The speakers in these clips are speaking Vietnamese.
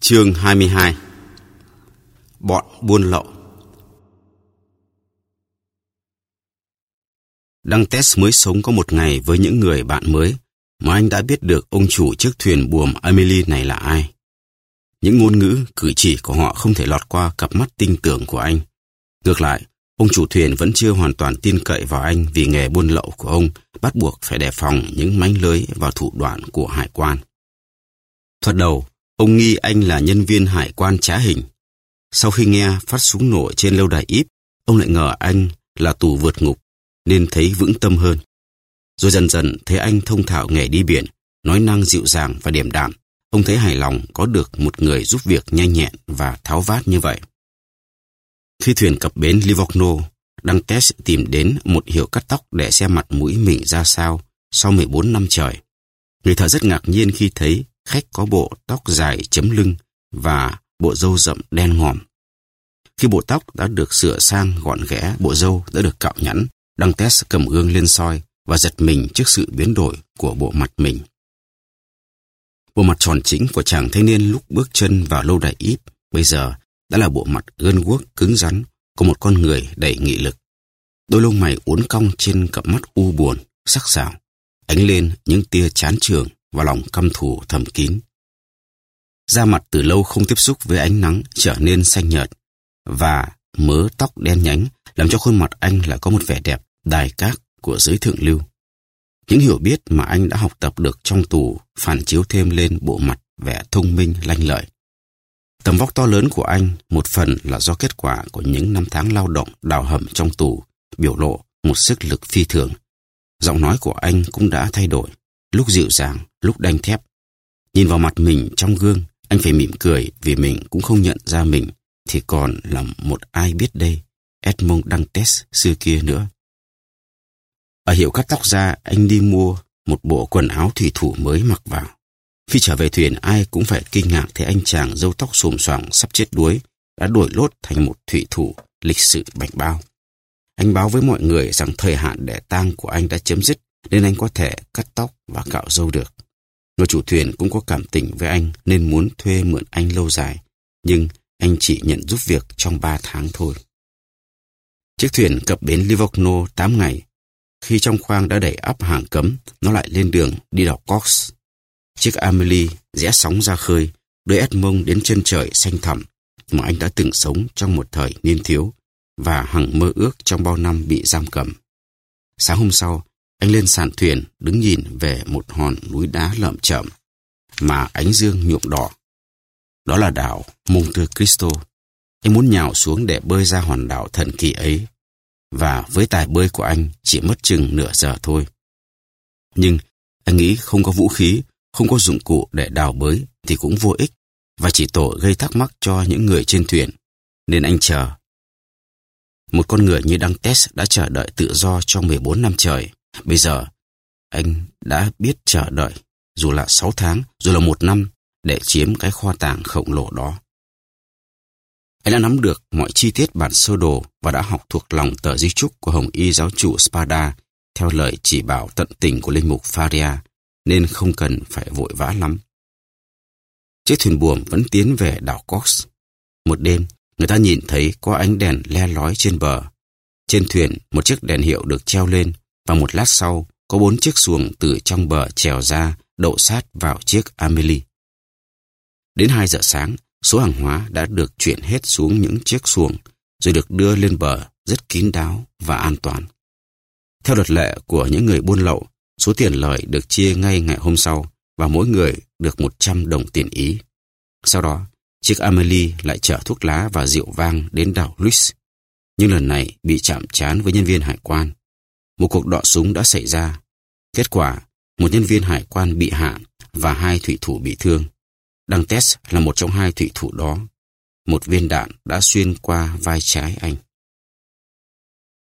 Chương 22 Bọn buôn lậu Đăng test mới sống có một ngày với những người bạn mới mà anh đã biết được ông chủ chiếc thuyền buồm Emily này là ai. Những ngôn ngữ, cử chỉ của họ không thể lọt qua cặp mắt tinh tưởng của anh. Ngược lại, ông chủ thuyền vẫn chưa hoàn toàn tin cậy vào anh vì nghề buôn lậu của ông bắt buộc phải đề phòng những mánh lưới và thủ đoạn của hải quan. Thoạt đầu, ông nghi anh là nhân viên hải quan trá hình. Sau khi nghe phát súng nổ trên lâu đài íp, ông lại ngờ anh là tù vượt ngục, nên thấy vững tâm hơn. Rồi dần dần thấy anh thông thạo nghề đi biển, nói năng dịu dàng và điềm đạm. Ông thấy hài lòng có được một người giúp việc nhanh nhẹn và tháo vát như vậy. Khi thuyền cập bến Livorno, Đăng test tìm đến một hiệu cắt tóc để xem mặt mũi mình ra sao sau 14 năm trời. Người thợ rất ngạc nhiên khi thấy khách có bộ tóc dài chấm lưng và bộ râu rậm đen ngòm. Khi bộ tóc đã được sửa sang gọn ghẽ, bộ râu đã được cạo nhẵn, Đăng test cầm gương lên soi và giật mình trước sự biến đổi của bộ mặt mình. Bộ mặt tròn chính của chàng thanh niên lúc bước chân vào lâu đài íp bây giờ đã là bộ mặt gân guốc cứng rắn của một con người đầy nghị lực. Đôi lông mày uốn cong trên cặp mắt u buồn, sắc sảo, ánh lên những tia chán trường và lòng căm thù thầm kín. Da mặt từ lâu không tiếp xúc với ánh nắng trở nên xanh nhợt và mớ tóc đen nhánh làm cho khuôn mặt anh là có một vẻ đẹp đài cát của giới thượng lưu. Những hiểu biết mà anh đã học tập được trong tù phản chiếu thêm lên bộ mặt vẻ thông minh lanh lợi. Tầm vóc to lớn của anh một phần là do kết quả của những năm tháng lao động đào hầm trong tù, biểu lộ một sức lực phi thường. Giọng nói của anh cũng đã thay đổi, lúc dịu dàng, lúc đanh thép. Nhìn vào mặt mình trong gương, anh phải mỉm cười vì mình cũng không nhận ra mình, thì còn là một ai biết đây, Edmond Dantes xưa kia nữa. Ở hiệu cắt tóc ra, anh đi mua một bộ quần áo thủy thủ mới mặc vào. Khi trở về thuyền, ai cũng phải kinh ngạc thấy anh chàng râu tóc xồm xoàng sắp chết đuối đã đổi lốt thành một thủy thủ lịch sự bạch bao. Anh báo với mọi người rằng thời hạn để tang của anh đã chấm dứt nên anh có thể cắt tóc và cạo râu được. Người chủ thuyền cũng có cảm tình với anh nên muốn thuê mượn anh lâu dài, nhưng anh chỉ nhận giúp việc trong ba tháng thôi. Chiếc thuyền cập bến Livorno 8 ngày. Khi trong khoang đã đẩy ắp hàng cấm, nó lại lên đường đi đảo Cox. Chiếc Amelie rẽ sóng ra khơi, đưa Edmond đến chân trời xanh thẳm mà anh đã từng sống trong một thời niên thiếu và hằng mơ ước trong bao năm bị giam cầm. Sáng hôm sau, anh lên sàn thuyền đứng nhìn về một hòn núi đá lợm chậm mà ánh dương nhuộm đỏ. Đó là đảo Monte Cristo. Anh muốn nhào xuống để bơi ra hòn đảo thần kỳ ấy. Và với tài bơi của anh chỉ mất chừng nửa giờ thôi. Nhưng anh nghĩ không có vũ khí, không có dụng cụ để đào bới thì cũng vô ích và chỉ tổ gây thắc mắc cho những người trên thuyền. Nên anh chờ. Một con người như Đăng Tess đã chờ đợi tự do trong 14 năm trời. Bây giờ, anh đã biết chờ đợi, dù là 6 tháng, dù là một năm, để chiếm cái kho tàng khổng lồ đó. Anh đã nắm được mọi chi tiết bản sơ đồ và đã học thuộc lòng tờ di trúc của Hồng Y giáo chủ Spada theo lời chỉ bảo tận tình của linh mục Faria, nên không cần phải vội vã lắm. Chiếc thuyền buồm vẫn tiến về đảo Cox. Một đêm, người ta nhìn thấy có ánh đèn le lói trên bờ. Trên thuyền, một chiếc đèn hiệu được treo lên và một lát sau, có bốn chiếc xuồng từ trong bờ trèo ra, đậu sát vào chiếc Amelie. Đến 2 giờ sáng, số hàng hóa đã được chuyển hết xuống những chiếc xuồng, rồi được đưa lên bờ rất kín đáo và an toàn. Theo luật lệ của những người buôn lậu, số tiền lời được chia ngay ngày hôm sau và mỗi người được 100 đồng tiền Ý. Sau đó, chiếc Amelie lại chở thuốc lá và rượu vang đến đảo Luis. Nhưng lần này bị chạm trán với nhân viên hải quan. Một cuộc đọ súng đã xảy ra. Kết quả, một nhân viên hải quan bị hạ và hai thủy thủ bị thương. Đăng Test là một trong hai thủy thủ đó. Một viên đạn đã xuyên qua vai trái anh.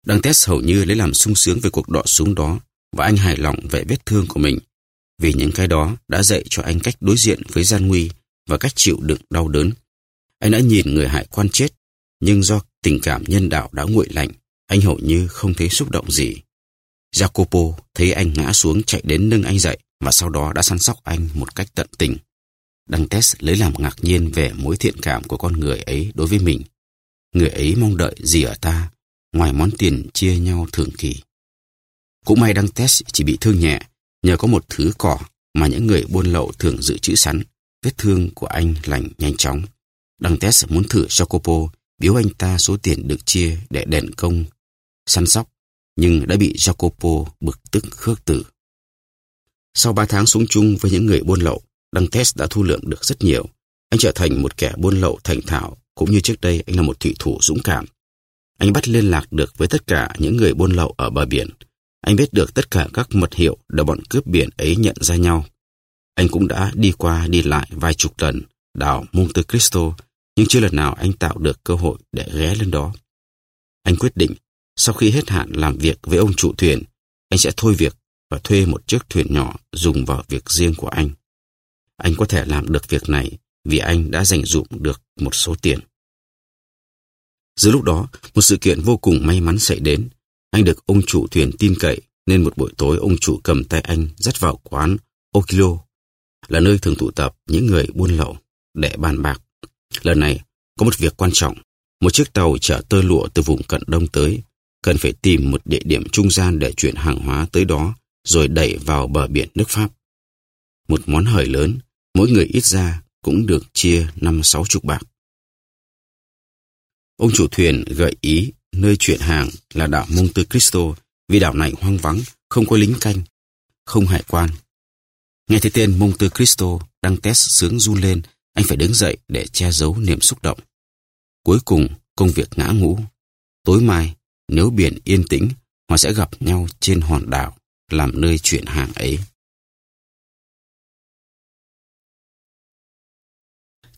Đăng Test hầu như lấy làm sung sướng về cuộc đọ súng đó và anh hài lòng về vết thương của mình vì những cái đó đã dạy cho anh cách đối diện với gian nguy và cách chịu đựng đau đớn. Anh đã nhìn người hải quan chết, nhưng do tình cảm nhân đạo đã nguội lạnh, anh hầu như không thấy xúc động gì. Jacopo thấy anh ngã xuống chạy đến nâng anh dậy và sau đó đã săn sóc anh một cách tận tình. Dantes lấy làm ngạc nhiên về mối thiện cảm của con người ấy đối với mình. Người ấy mong đợi gì ở ta, ngoài món tiền chia nhau thường kỳ. Cũng may Dantes chỉ bị thương nhẹ, nhờ có một thứ cỏ mà những người buôn lậu thường dự trữ sẵn. Vết thương của anh lành nhanh chóng. Dantes muốn thử Jacopo biếu anh ta số tiền được chia để đền công, săn sóc, nhưng đã bị Jacopo bực tức khước từ. Sau ba tháng sống chung với những người buôn lậu, Dantes đã thu lượng được rất nhiều. Anh trở thành một kẻ buôn lậu thành thạo, cũng như trước đây anh là một thủy thủ dũng cảm. Anh bắt liên lạc được với tất cả những người buôn lậu ở bờ biển. Anh biết được tất cả các mật hiệu để bọn cướp biển ấy nhận ra nhau. Anh cũng đã đi qua đi lại vài chục lần đảo Monte Cristo, nhưng chưa lần nào anh tạo được cơ hội để ghé lên đó. Anh quyết định, sau khi hết hạn làm việc với ông chủ thuyền, anh sẽ thôi việc và thuê một chiếc thuyền nhỏ dùng vào việc riêng của anh. Anh có thể làm được việc này vì anh đã dành dụm được một số tiền. Giữa lúc đó, một sự kiện vô cùng may mắn xảy đến. Anh được ông chủ thuyền tin cậy nên một buổi tối ông chủ cầm tay anh dắt vào quán Okilo, là nơi thường tụ tập những người buôn lậu để bàn bạc. Lần này, có một việc quan trọng. Một chiếc tàu chở tơ lụa từ vùng cận đông tới, cần phải tìm một địa điểm trung gian để chuyển hàng hóa tới đó, rồi đẩy vào bờ biển nước Pháp. Một món hời lớn, mỗi người ít ra cũng được chia năm sáu chục bạc. Ông chủ thuyền gợi ý nơi chuyển hàng là đảo Monte Cristo vì đảo này hoang vắng, không có lính canh, không hải quan. Nghe thấy tên Monte Cristo đang test sướng run lên, anh phải đứng dậy để che giấu niềm xúc động. Cuối cùng, công việc ngã ngũ. Tối mai, nếu biển yên tĩnh, họ sẽ gặp nhau trên hòn đảo, làm nơi chuyển hàng ấy.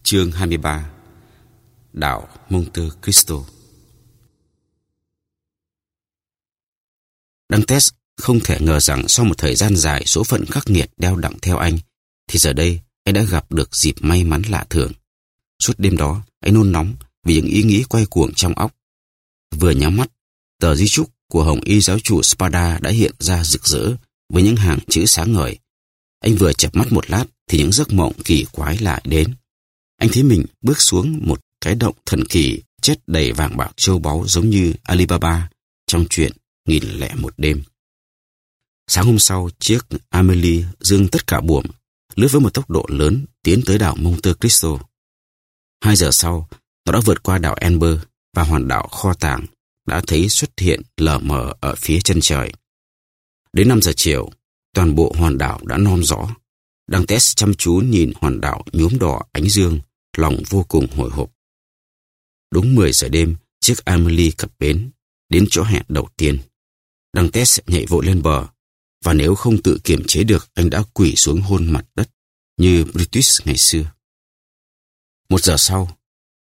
Chương 23 Đảo Monte Cristo Dantes không thể ngờ rằng sau một thời gian dài số phận khắc nghiệt đeo đặng theo anh, thì giờ đây anh đã gặp được dịp may mắn lạ thường. Suốt đêm đó, anh nôn nóng vì những ý nghĩ quay cuồng trong óc. Vừa nhắm mắt, tờ di trúc của Hồng Y giáo chủ Spada đã hiện ra rực rỡ với những hàng chữ sáng ngời. Anh vừa chập mắt một lát thì những giấc mộng kỳ quái lại đến. Anh thấy mình bước xuống một cái động thần kỳ chất đầy vàng bạc châu báu giống như Alibaba trong chuyện nghìn lẻ một đêm. Sáng hôm sau, chiếc Amelie dương tất cả buồm, lướt với một tốc độ lớn tiến tới đảo Monte Cristo. Hai giờ sau, nó đã vượt qua đảo Amber và hoàn đảo kho tàng đã thấy xuất hiện lờ mờ ở phía chân trời. Đến 5 giờ chiều, toàn bộ hòn đảo đã non rõ. Đăng test chăm chú nhìn hòn đảo nhuốm đỏ ánh dương, lòng vô cùng hồi hộp. Đúng 10 giờ đêm, chiếc Amelie cập bến, đến chỗ hẹn đầu tiên. Đăng Tess nhảy vội lên bờ, và nếu không tự kiềm chế được, anh đã quỳ xuống hôn mặt đất, như British ngày xưa. Một giờ sau,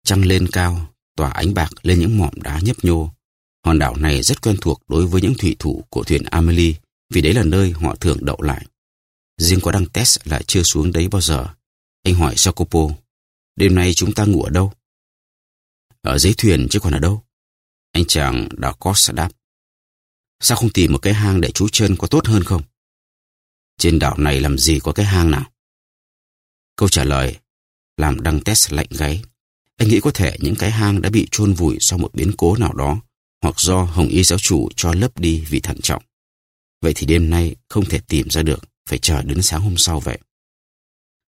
trăng lên cao, tỏa ánh bạc lên những mỏm đá nhấp nhô. Hòn đảo này rất quen thuộc đối với những thủy thủ của thuyền Amelie, vì đấy là nơi họ thường đậu lại. Riêng có đăng Test lại chưa xuống đấy bao giờ. Anh hỏi Jacopo, đêm nay chúng ta ngủ ở đâu? Ở dưới thuyền chứ còn ở đâu? Anh chàng đã có đáp. Sao không tìm một cái hang để trú chân có tốt hơn không? Trên đảo này làm gì có cái hang nào? Câu trả lời làm đăng test lạnh gáy. Anh nghĩ có thể những cái hang đã bị chôn vùi sau một biến cố nào đó hoặc do Hồng Y giáo chủ cho lấp đi vì thận trọng. Vậy thì đêm nay không thể tìm ra được, phải chờ đến sáng hôm sau vậy.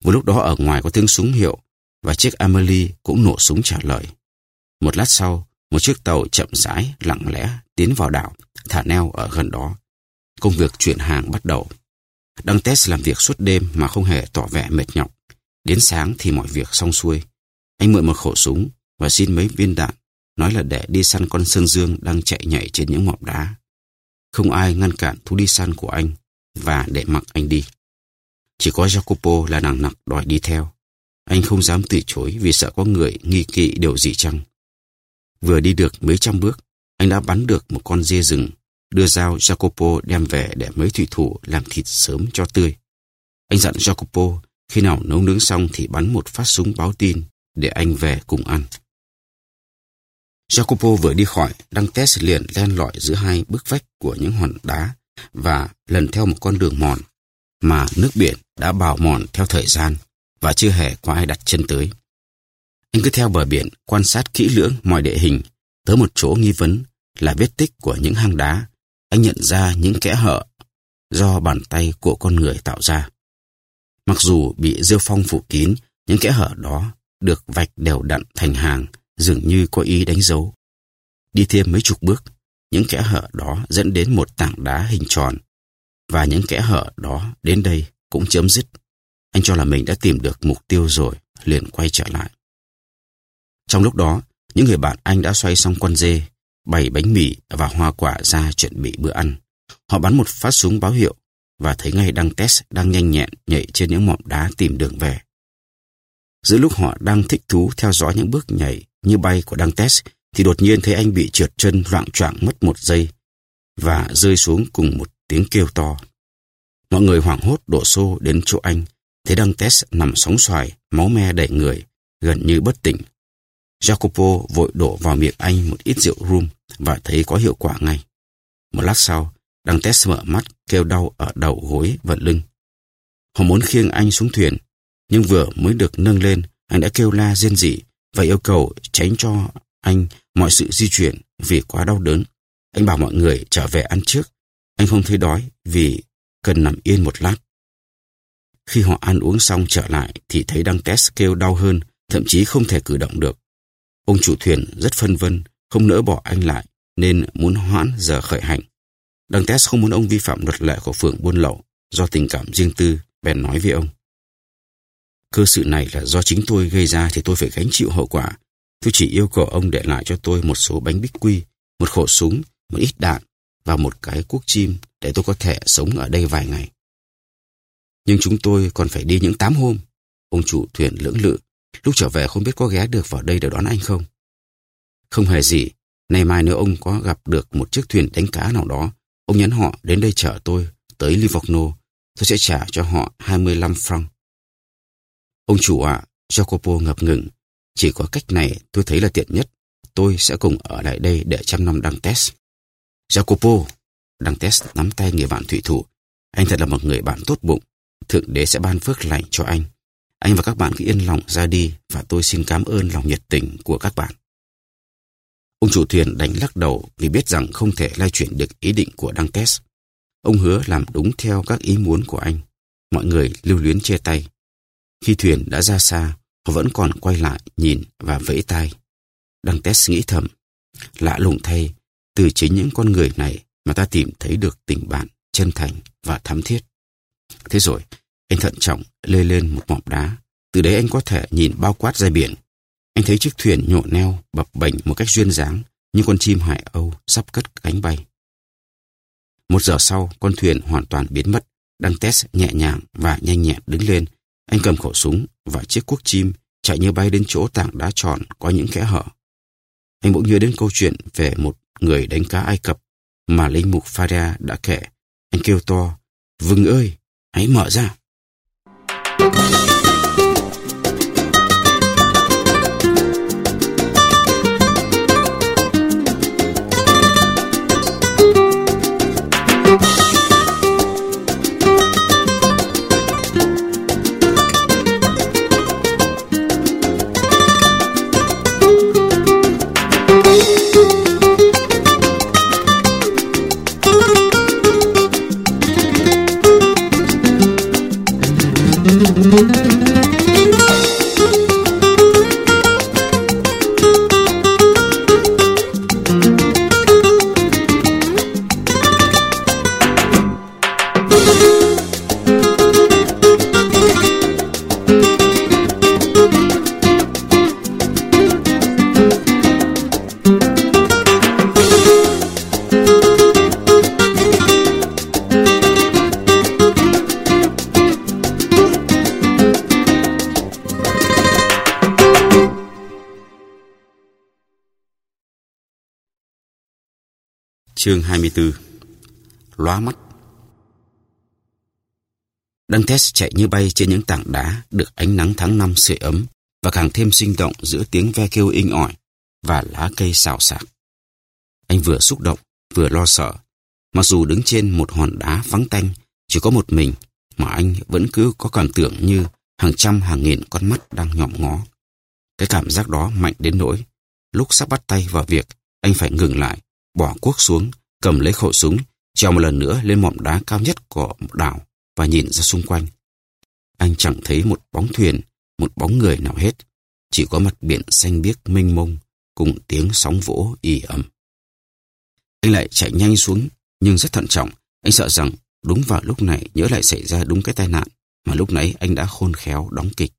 Vừa lúc đó ở ngoài có tiếng súng hiệu và chiếc Amelie cũng nổ súng trả lời. Một lát sau, một chiếc tàu chậm rãi, lặng lẽ tiến vào đảo, thả neo ở gần đó. Công việc chuyển hàng bắt đầu. Đăng test làm việc suốt đêm mà không hề tỏ vẻ mệt nhọc. Đến sáng thì mọi việc xong xuôi. Anh mượn một khẩu súng và xin mấy viên đạn, nói là để đi săn con sơn dương đang chạy nhảy trên những mỏm đá. Không ai ngăn cản thú đi săn của anh và để mặc anh đi. Chỉ có Jacopo là nặng nặc đòi đi theo. Anh không dám từ chối vì sợ có người nghi kỵ điều gì chăng. Vừa đi được mấy trăm bước, anh đã bắn được một con dê rừng, đưa dao Jacopo đem về để mấy thủy thủ làm thịt sớm cho tươi. Anh dặn Jacopo khi nào nấu nướng xong thì bắn một phát súng báo tin để anh về cùng ăn. Jacopo vừa đi khỏi, đăng test liền len lỏi giữa hai bức vách của những hòn đá và lần theo một con đường mòn mà nước biển đã bào mòn theo thời gian. và chưa hề có ai đặt chân tới. Anh cứ theo bờ biển quan sát kỹ lưỡng mọi địa hình, tới một chỗ nghi vấn là vết tích của những hang đá. Anh nhận ra những kẽ hở do bàn tay của con người tạo ra. Mặc dù bị rêu phong phủ kín, những kẽ hở đó được vạch đều đặn thành hàng, dường như có ý đánh dấu. Đi thêm mấy chục bước, những kẽ hở đó dẫn đến một tảng đá hình tròn, và những kẽ hở đó đến đây cũng chấm dứt. Anh cho là mình đã tìm được mục tiêu rồi, liền quay trở lại. Trong lúc đó, những người bạn anh đã xoay xong con dê, bày bánh mì và hoa quả ra chuẩn bị bữa ăn. Họ bắn một phát súng báo hiệu và thấy ngay đăng test đang nhanh nhẹn nhảy trên những mỏm đá tìm đường về. Giữa lúc họ đang thích thú theo dõi những bước nhảy như bay của đăng test, thì đột nhiên thấy anh bị trượt chân loạn choạng mất một giây và rơi xuống cùng một tiếng kêu to. Mọi người hoảng hốt đổ xô đến chỗ anh, thấy đăng test nằm sóng xoài, máu me đầy người, gần như bất tỉnh. Jacopo vội đổ vào miệng anh một ít rượu rum và thấy có hiệu quả ngay. Một lát sau, đăng test mở mắt kêu đau ở đầu gối và lưng. Họ muốn khiêng anh xuống thuyền, nhưng vừa mới được nâng lên, anh đã kêu la rên rỉ và yêu cầu tránh cho anh mọi sự di chuyển vì quá đau đớn. Anh bảo mọi người trở về ăn trước. Anh không thấy đói vì cần nằm yên một lát. Khi họ ăn uống xong trở lại thì thấy đăng test kêu đau hơn, thậm chí không thể cử động được. Ông chủ thuyền rất phân vân, không nỡ bỏ anh lại, nên muốn hoãn giờ khởi hành. Đăng test không muốn ông vi phạm luật lệ của phường buôn lậu do tình cảm riêng tư, bèn nói với ông. Cơ sự này là do chính tôi gây ra thì tôi phải gánh chịu hậu quả. Tôi chỉ yêu cầu ông để lại cho tôi một số bánh bích quy, một khẩu súng, một ít đạn và một cái cuốc chim để tôi có thể sống ở đây vài ngày. Nhưng chúng tôi còn phải đi những tám hôm. Ông chủ thuyền lưỡng lự, lúc trở về không biết có ghé được vào đây để đón anh không. Không hề gì, nay mai nếu ông có gặp được một chiếc thuyền đánh cá nào đó, ông nhắn họ đến đây chở tôi tới Livorno, tôi sẽ trả cho họ 25 franc. Ông chủ ạ, à, Jacopo ngập ngừng. Chỉ có cách này tôi thấy là tiện nhất. Tôi sẽ cùng ở lại đây để chăm nom đăng test. Jacopo, đăng test nắm tay người bạn thủy thủ. Anh thật là một người bạn tốt bụng. Thượng đế sẽ ban phước lành cho anh. Anh và các bạn cứ yên lòng ra đi và tôi xin cảm ơn lòng nhiệt tình của các bạn. Ông chủ thuyền đánh lắc đầu vì biết rằng không thể lai chuyển được ý định của đăng test. Ông hứa làm đúng theo các ý muốn của anh. Mọi người lưu luyến chia tay. Khi thuyền đã ra xa, họ vẫn còn quay lại nhìn và vẫy tay. Đăng test nghĩ thầm. Lạ lùng thay, từ chính những con người này mà ta tìm thấy được tình bạn, chân thành và thắm thiết. Thế rồi, anh thận trọng lê lên một mỏm đá. Từ đấy anh có thể nhìn bao quát ra biển. Anh thấy chiếc thuyền nhộn neo, bập bềnh một cách duyên dáng, như con chim hải âu sắp cất cánh bay. Một giờ sau, con thuyền hoàn toàn biến mất. Đăng test nhẹ nhàng và nhanh nhẹn đứng lên anh cầm khẩu súng và chiếc cuốc chim chạy như bay đến chỗ tảng đá tròn có những kẽ hở. Anh bỗng nhớ đến câu chuyện về một người đánh cá Ai Cập mà linh mục Faria đã kể. Anh kêu to, Vừng ơi, hãy mở ra. Thank you. Chương 24 Lóa mắt Đăng test chạy như bay trên những tảng đá được ánh nắng tháng năm sưởi ấm và càng thêm sinh động giữa tiếng ve kêu inh ỏi và lá cây xào xạc. Anh vừa xúc động, vừa lo sợ. Mặc dù đứng trên một hòn đá vắng tanh, chỉ có một mình, mà anh vẫn cứ có cảm tưởng như hàng trăm hàng nghìn con mắt đang nhòm ngó. Cái cảm giác đó mạnh đến nỗi, lúc sắp bắt tay vào việc, anh phải ngừng lại, bỏ cuốc xuống, cầm lấy khẩu súng, trèo một lần nữa lên mỏm đá cao nhất của đảo và nhìn ra xung quanh. Anh chẳng thấy một bóng thuyền, một bóng người nào hết. Chỉ có mặt biển xanh biếc mênh mông, cùng tiếng sóng vỗ ì ầm. Anh lại chạy nhanh xuống, nhưng rất thận trọng. Anh sợ rằng đúng vào lúc này nhớ lại xảy ra đúng cái tai nạn mà lúc nãy anh đã khôn khéo đóng kịch.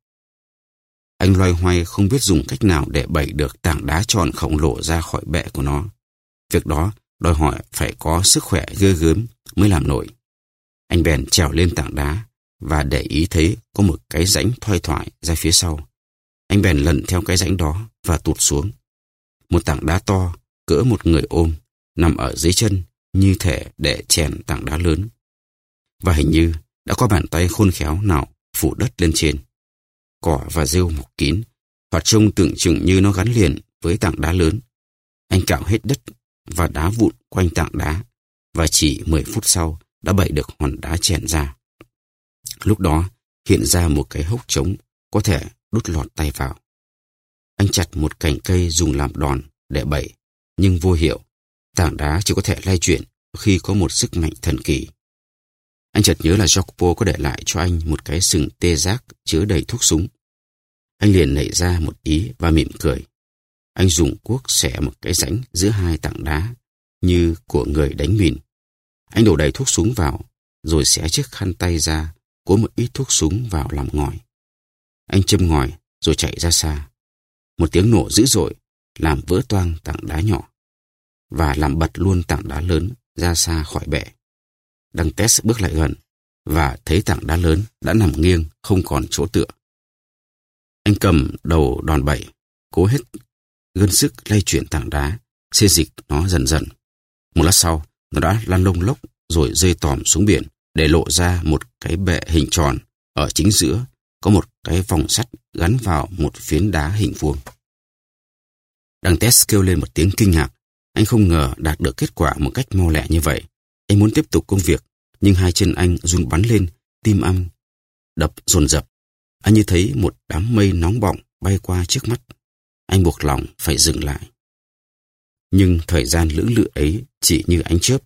Anh loay hoay không biết dùng cách nào để bẩy được tảng đá tròn khổng lồ ra khỏi bệ của nó. Việc đó đòi hỏi phải có sức khỏe ghê gớm mới làm nổi. Anh bèn trèo lên tảng đá và để ý thấy có một cái rãnh thoai thoải ra phía sau. Anh bèn lần theo cái rãnh đó và tụt xuống. Một tảng đá to, cỡ một người ôm, nằm ở dưới chân như thể để chèn tảng đá lớn. Và hình như đã có bàn tay khôn khéo nào phủ đất lên trên. Cỏ và rêu mọc kín, hoặc trông tưởng chừng như nó gắn liền với tảng đá lớn. Anh cạo hết đất và đá vụn quanh tảng đá, và chỉ 10 phút sau đã bậy được hòn đá chèn ra. Lúc đó hiện ra một cái hốc trống có thể đút lọt tay vào. Anh chặt một cành cây dùng làm đòn để bậy, nhưng vô hiệu. Tảng đá chỉ có thể lay chuyển khi có một sức mạnh thần kỳ. Anh chợt nhớ là Jokpo có để lại cho anh một cái sừng tê giác chứa đầy thuốc súng. Anh liền nảy ra một ý và mỉm cười. Anh dùng cuốc xẻ một cái rãnh giữa hai tảng đá như của người đánh mìn. Anh đổ đầy thuốc súng vào, rồi xẻ chiếc khăn tay ra, cố một ít thuốc súng vào làm ngòi. Anh châm ngòi, rồi chạy ra xa. Một tiếng nổ dữ dội, làm vỡ toang tảng đá nhỏ, và làm bật luôn tảng đá lớn ra xa khỏi bệ. Đăng Tess bước lại gần, và thấy tảng đá lớn đã nằm nghiêng, không còn chỗ tựa. Anh cầm đầu đòn bẩy, cố hết gân sức lay chuyển tảng đá, xê dịch nó dần dần. Một lát sau, nó đã lăn lông lốc rồi rơi tòm xuống biển để lộ ra một cái bệ hình tròn ở chính giữa có một cái vòng sắt gắn vào một phiến đá hình vuông. Đăng Tess kêu lên một tiếng kinh ngạc. Anh không ngờ đạt được kết quả một cách mau lẹ như vậy. Anh muốn tiếp tục công việc, nhưng hai chân anh run bắn lên, tim âm, đập dồn dập. Anh như thấy một đám mây nóng bỏng bay qua trước mắt. Anh buộc lòng phải dừng lại. Nhưng thời gian lưỡng lự ấy chỉ như ánh chớp.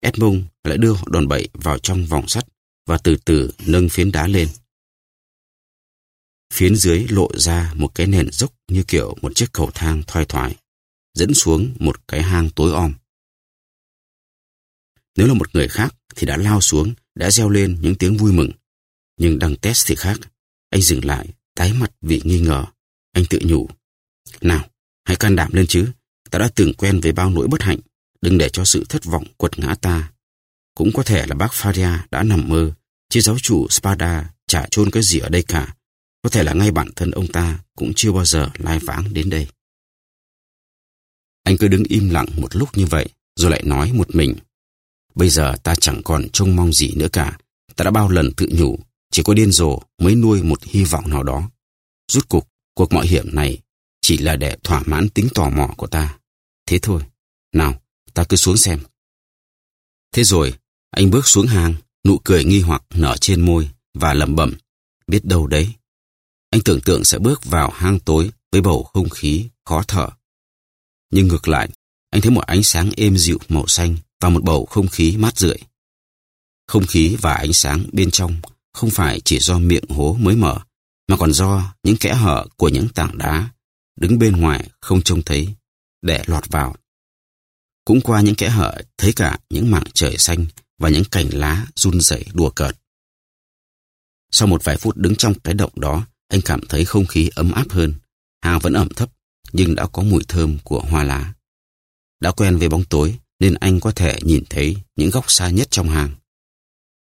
Edmond lại đưa đòn bẩy vào trong vòng sắt và từ từ nâng phiến đá lên. Phiến dưới lộ ra một cái nền dốc như kiểu một chiếc cầu thang thoai thoải, dẫn xuống một cái hang tối om. Nếu là một người khác thì đã lao xuống, đã reo lên những tiếng vui mừng. Nhưng đằng test thì khác. Anh dừng lại, tái mặt vì nghi ngờ. Anh tự nhủ. Nào, hãy can đảm lên chứ. Ta đã từng quen với bao nỗi bất hạnh. Đừng để cho sự thất vọng quật ngã ta. Cũng có thể là bác Faria đã nằm mơ, chứ giáo chủ Spada chả chôn cái gì ở đây cả. Có thể là ngay bản thân ông ta cũng chưa bao giờ lai vãng đến đây. Anh cứ đứng im lặng một lúc như vậy, rồi lại nói một mình. Bây giờ ta chẳng còn trông mong gì nữa cả. Ta đã bao lần tự nhủ, chỉ có điên rồ mới nuôi một hy vọng nào đó. Rút cục, cuộc mạo hiểm này chỉ là để thỏa mãn tính tò mò của ta. Thế thôi. Nào, ta cứ xuống xem. Thế rồi, anh bước xuống hang, nụ cười nghi hoặc nở trên môi và lẩm bẩm. Biết đâu đấy. Anh tưởng tượng sẽ bước vào hang tối với bầu không khí khó thở. Nhưng ngược lại, anh thấy một ánh sáng êm dịu màu xanh và một bầu không khí mát rượi. Không khí và ánh sáng bên trong không phải chỉ do miệng hố mới mở, mà còn do những kẽ hở của những tảng đá đứng bên ngoài không trông thấy để lọt vào. Cũng qua những kẽ hở thấy cả những mảng trời xanh và những cành lá run rẩy đùa cợt. Sau một vài phút đứng trong cái động đó, anh cảm thấy không khí ấm áp hơn. Hang vẫn ẩm thấp, nhưng đã có mùi thơm của hoa lá. Đã quen với bóng tối, nên anh có thể nhìn thấy những góc xa nhất trong hang.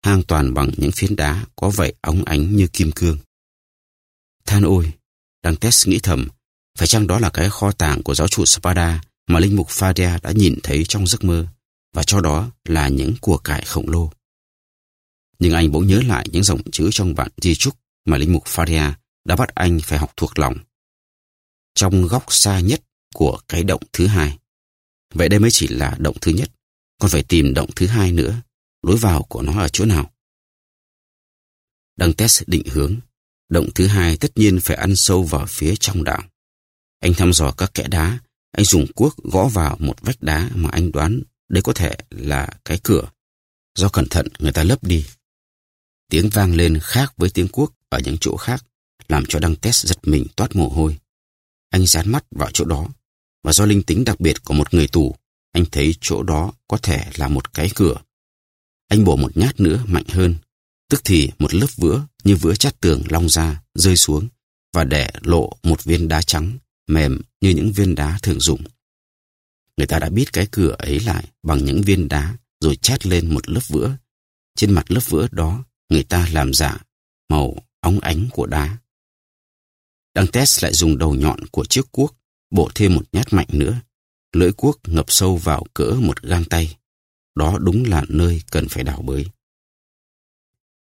Hang toàn bằng những phiến đá có vảy óng ánh như kim cương. Than ôi, đang test nghĩ thầm, phải chăng đó là cái kho tàng của giáo chủ Spada mà linh mục Fadia đã nhìn thấy trong giấc mơ, và cho đó là những của cải khổng lồ. Nhưng anh bỗng nhớ lại những dòng chữ trong bản di trúc mà linh mục Fadia đã bắt anh phải học thuộc lòng. Trong góc xa nhất của cái động thứ hai. Vậy đây mới chỉ là động thứ nhất, còn phải tìm động thứ hai nữa, lối vào của nó ở chỗ nào. Đăng test định hướng, Động thứ hai tất nhiên phải ăn sâu vào phía trong đảo. Anh thăm dò các kẽ đá, anh dùng cuốc gõ vào một vách đá mà anh đoán đây có thể là cái cửa. Do cẩn thận người ta lấp đi. Tiếng vang lên khác với tiếng cuốc ở những chỗ khác, làm cho Đăng Test giật mình toát mồ hôi. Anh dán mắt vào chỗ đó, và do linh tính đặc biệt của một người tù, anh thấy chỗ đó có thể là một cái cửa. Anh bổ một nhát nữa mạnh hơn, tức thì một lớp vữa như vữa chát tường long ra, rơi xuống và để lộ một viên đá trắng, mềm như những viên đá thường dùng. Người ta đã biết cái cửa ấy lại bằng những viên đá rồi chát lên một lớp vữa. Trên mặt lớp vữa đó, người ta làm giả màu óng ánh của đá. Đăng test lại dùng đầu nhọn của chiếc cuốc bổ thêm một nhát mạnh nữa. Lưỡi cuốc ngập sâu vào cỡ một gang tay. Đó đúng là nơi cần phải đào bới.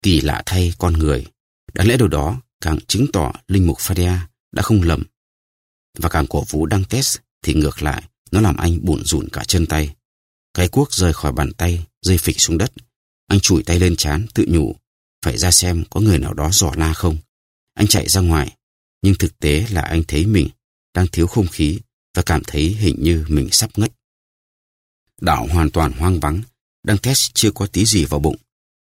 Kỳ lạ thay con người, đáng lẽ điều đó càng chứng tỏ linh mục Fadia đã không lầm. Và càng cổ vũ đăng test thì ngược lại, nó làm anh bủn rủn cả chân tay. Cái cuốc rời khỏi bàn tay, rơi phịch xuống đất. Anh chùi tay lên chán, tự nhủ, phải ra xem có người nào đó dò la không. Anh chạy ra ngoài, nhưng thực tế là anh thấy mình đang thiếu không khí và cảm thấy hình như mình sắp ngất. Đảo hoàn toàn hoang vắng, đang test chưa có tí gì vào bụng.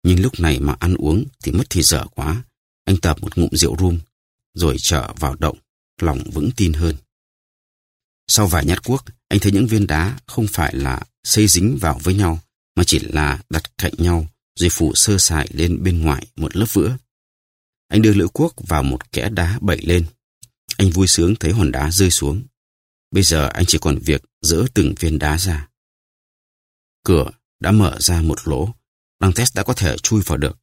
Nhưng lúc này mà ăn uống thì mất thì dở quá. Anh tập một ngụm rượu rum, rồi trở vào động, lòng vững tin hơn. Sau vài nhát cuốc, anh thấy những viên đá không phải là xây dính vào với nhau, mà chỉ là đặt cạnh nhau rồi phủ sơ sài lên bên ngoài một lớp vữa. Anh đưa lưỡi cuốc vào một kẽ đá bẩy lên. Anh vui sướng thấy hòn đá rơi xuống. Bây giờ anh chỉ còn việc dỡ từng viên đá ra. Cửa đã mở ra một lỗ. Đăng test đã có thể chui vào được.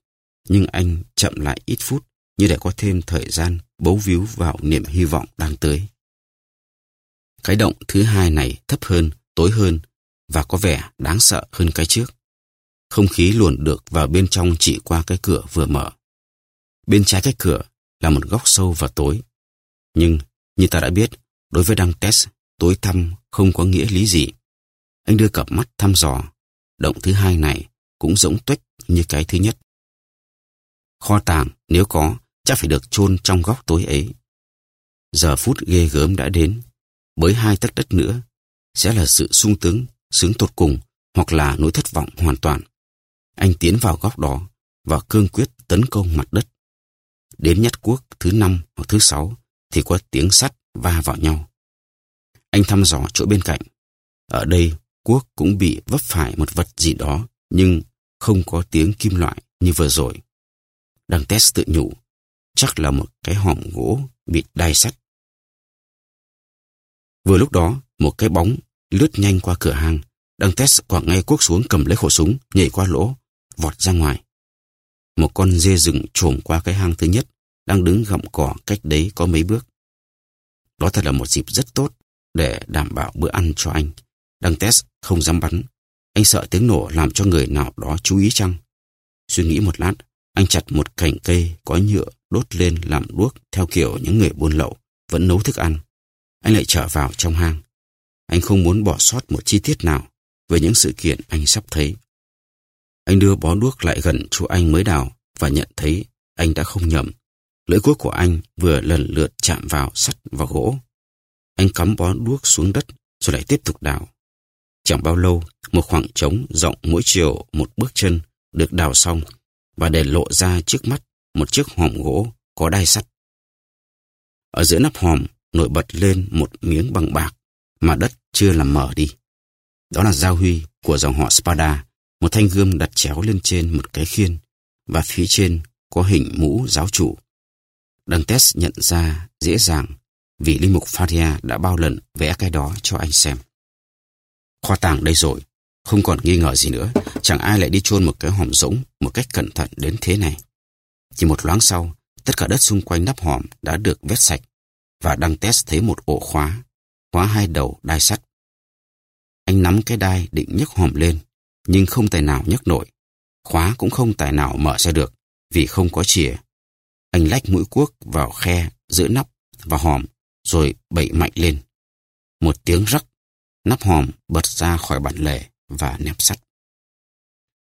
Nhưng anh chậm lại ít phút như để có thêm thời gian bấu víu vào niềm hy vọng đang tới. Cái động thứ hai này thấp hơn, tối hơn và có vẻ đáng sợ hơn cái trước. Không khí luồn được vào bên trong chỉ qua cái cửa vừa mở. Bên trái cái cửa là một góc sâu và tối. Nhưng, như ta đã biết, đối với đăng test, tối tăm không có nghĩa lý gì. Anh đưa cặp mắt thăm dò. Động thứ hai này cũng rỗng tuếch như cái thứ nhất. Kho tàng, nếu có, chắc phải được chôn trong góc tối ấy. Giờ phút ghê gớm đã đến. mới hai tấc đất nữa, sẽ là sự sung tướng, sướng tột cùng hoặc là nỗi thất vọng hoàn toàn. Anh tiến vào góc đó và cương quyết tấn công mặt đất. Đến nhát cuốc thứ năm hoặc thứ sáu thì có tiếng sắt va vào nhau. Anh thăm dò chỗ bên cạnh. Ở đây, cuốc cũng bị vấp phải một vật gì đó, nhưng không có tiếng kim loại như vừa rồi. Đằng test tự nhủ, chắc là một cái hòm gỗ bị đai sắt. Vừa lúc đó, một cái bóng lướt nhanh qua cửa hàng. Đăng test quảng ngay cuốc xuống cầm lấy khẩu súng, nhảy qua lỗ, vọt ra ngoài. Một con dê rừng trồm qua cái hang thứ nhất, đang đứng gặm cỏ cách đấy có mấy bước. Đó thật là một dịp rất tốt để đảm bảo bữa ăn cho anh. Đăng test không dám bắn. Anh sợ tiếng nổ làm cho người nào đó chú ý chăng? Suy nghĩ một lát, anh chặt một cành cây có nhựa đốt lên làm đuốc theo kiểu những người buôn lậu vẫn nấu thức ăn. Anh lại trở vào trong hang. Anh không muốn bỏ sót một chi tiết nào về những sự kiện anh sắp thấy. Anh đưa bó đuốc lại gần chỗ anh mới đào và nhận thấy anh đã không nhầm. Lưỡi cuốc của anh vừa lần lượt chạm vào sắt và gỗ. Anh cắm bó đuốc xuống đất rồi lại tiếp tục đào. Chẳng bao lâu, một khoảng trống rộng mỗi chiều một bước chân được đào xong và để lộ ra trước mắt một chiếc hòm gỗ có đai sắt. Ở giữa nắp hòm nổi bật lên một miếng bằng bạc mà đất chưa làm mở đi. Đó là giao huy của dòng họ Spada, một thanh gươm đặt chéo lên trên một cái khiên và phía trên có hình mũ giáo chủ. Dantes nhận ra dễ dàng vì Linh Mục Faria đã bao lần vẽ cái đó cho anh xem. Kho tàng đây rồi, không còn nghi ngờ gì nữa, chẳng ai lại đi chôn một cái hòm rỗng một cách cẩn thận đến thế này. Chỉ một loáng sau, tất cả đất xung quanh nắp hòm đã được vét sạch và đăng test thấy một ổ khóa, khóa hai đầu đai sắt. Anh nắm cái đai định nhấc hòm lên, nhưng không tài nào nhấc nổi. Khóa cũng không tài nào mở ra được vì không có chìa. Anh lách mũi cuốc vào khe giữa nắp và hòm rồi bậy mạnh lên. Một tiếng rắc, nắp hòm bật ra khỏi bản lề và nẹp sắt.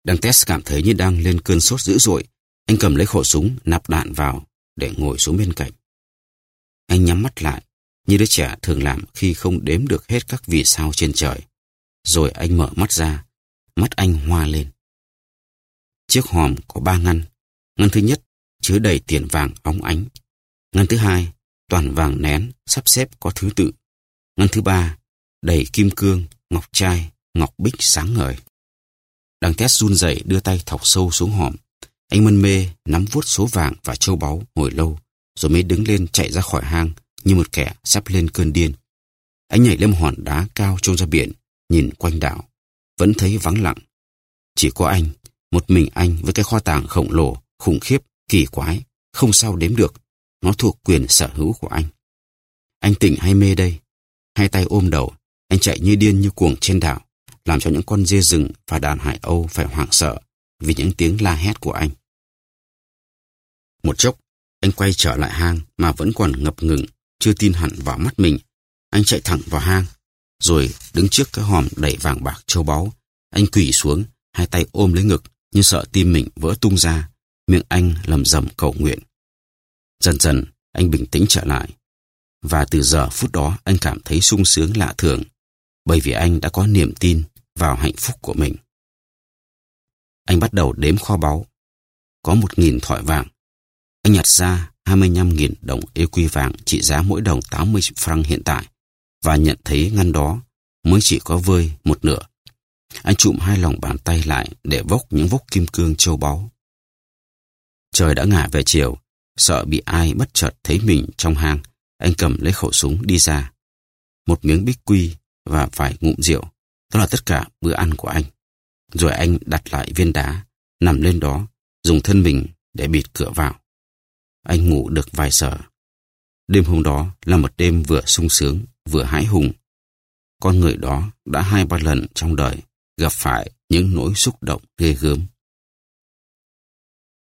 Dantes test cảm thấy như đang lên cơn sốt dữ dội. Anh cầm lấy khẩu súng, nạp đạn vào để ngồi xuống bên cạnh. Anh nhắm mắt lại, như đứa trẻ thường làm khi không đếm được hết các vì sao trên trời. Rồi anh mở mắt ra, mắt anh hoa lên. Chiếc hòm có ba ngăn. Ngăn thứ nhất chứa đầy tiền vàng óng ánh. Ngăn thứ hai toàn vàng nén sắp xếp có thứ tự. Ngăn thứ ba đầy kim cương, ngọc trai, ngọc bích sáng ngời. Đằng tét run rẩy đưa tay thọc sâu xuống hòm. Anh mân mê nắm vuốt số vàng và châu báu hồi lâu rồi mới đứng lên chạy ra khỏi hang như một kẻ sắp lên cơn điên. Anh nhảy lên hòn đá cao trông ra biển, nhìn quanh đảo. Vẫn thấy vắng lặng. Chỉ có anh, một mình anh với cái kho tàng khổng lồ, khủng khiếp, kỳ quái, không sao đếm được. Nó thuộc quyền sở hữu của anh. Anh tỉnh hay mê đây? Hai tay ôm đầu, anh chạy như điên như cuồng trên đảo, làm cho những con dê rừng và đàn hải âu phải hoảng sợ vì những tiếng la hét của anh. Một chốc, anh quay trở lại hang mà vẫn còn ngập ngừng, chưa tin hẳn vào mắt mình. Anh chạy thẳng vào hang, rồi đứng trước cái hòm đầy vàng bạc châu báu. Anh quỳ xuống, hai tay ôm lấy ngực như sợ tim mình vỡ tung ra. Miệng anh lầm rầm cầu nguyện. Dần dần, anh bình tĩnh trở lại. Và từ giờ phút đó anh cảm thấy sung sướng lạ thường, bởi vì anh đã có niềm tin vào hạnh phúc của mình. Anh bắt đầu đếm kho báu. Có một nghìn thỏi vàng. Anh nhặt ra 25.000 đồng EQ vàng trị giá mỗi đồng 80 franc hiện tại và nhận thấy ngăn đó mới chỉ có vơi một nửa. Anh chụm hai lòng bàn tay lại để vốc những vốc kim cương châu báu. Trời đã ngả về chiều, sợ bị ai bất chợt thấy mình trong hang, anh cầm lấy khẩu súng đi ra. Một miếng bích quy và vài ngụm rượu, đó là tất cả bữa ăn của anh. Rồi anh đặt lại viên đá, nằm lên đó, dùng thân mình để bịt cửa vào. Anh ngủ được vài giờ. Đêm hôm đó là một đêm vừa sung sướng, vừa hãi hùng. Con người đó đã hai ba lần trong đời gặp phải những nỗi xúc động ghê gớm.